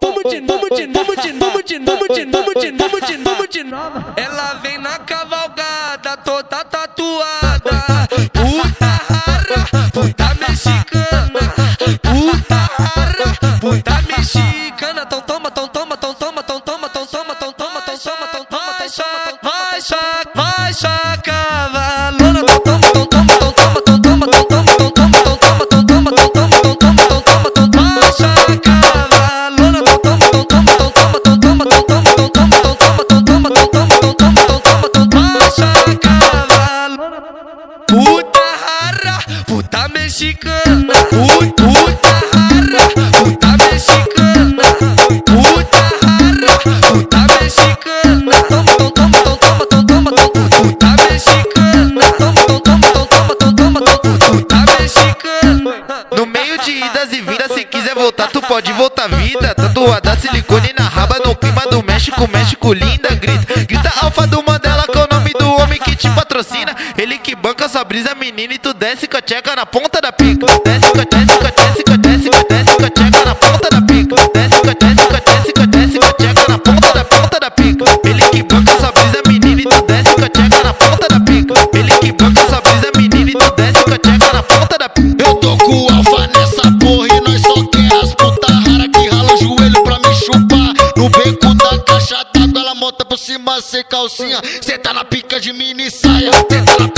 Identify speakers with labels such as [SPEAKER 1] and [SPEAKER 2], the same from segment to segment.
[SPEAKER 1] Vamos de de vamos de vamos de vamos de vamos de vamos de vamos de nova.
[SPEAKER 2] Ela vem na cavalgada, toda tatuada. Puta rara, puta mexicana. Puta rara, puta mexicana. Tão toma, tão toma, tão toma, tão toma, tão toma, tão toma, tão toma, tão toma, vai só, vai só, vai só cavalona. Mexicana. Puta rara, puta mexicana. Puta rara, puta mexicana. Toma, toma, toma, toma, toma, toma, toma, puta mexicana. Toma, toma, toma, toma, toma, toma, toma, puta mexicana.
[SPEAKER 3] No meio de idas e vindas, se quiser voltar, tu pode voltar vida. Tatuada silicone na raba, no clima do México, México linda. Grita, grita brisa, menina, e tu desce com a tcheca na ponta da pica. Desce com a desce desce com a desce desce com a tcheca na ponta da pica. Desce com a desce com a desce desce com a na ponta da ponta da pica. Ele que banca sua brisa, menina, e tu desce com a tcheca na ponta da pica. Ele que banca sua brisa, menina, e tu desce com a tcheca na ponta da pica.
[SPEAKER 4] Eu tô com o alfa nessa porra e nós só quer as puta rara que rala o joelho pra me chupar. No beco da caixa d'água, ela monta por cima sem calcinha. Cê tá na pica de mini saia. Na tenta na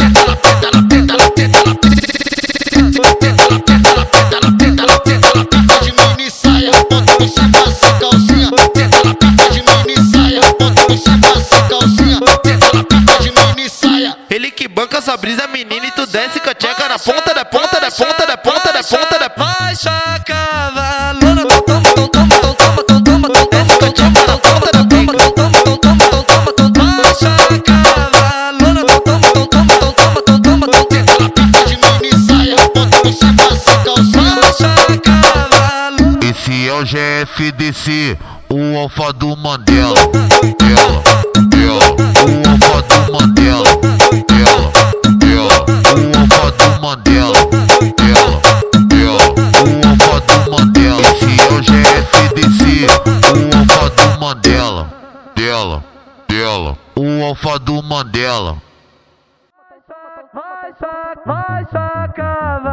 [SPEAKER 3] tu desce com a tcheca na ponta da ponta da ponta da ponta da ponta da ponta.
[SPEAKER 2] Só cavalona. Toma, toma, toma, toma, toma, toma, toma, toma, tão toma, tão toma, tão toma, tão toma. Vai só cavalona. Toma, toma, toma, toma, toma.
[SPEAKER 4] Tenta na pica de mini saia. Monta por cima sem calcinha.
[SPEAKER 3] Esse é o GFDC, o alfa do Mandela. Ela, Dela, dela, o alfa do Mandela.
[SPEAKER 2] Vai só, vai cavalona.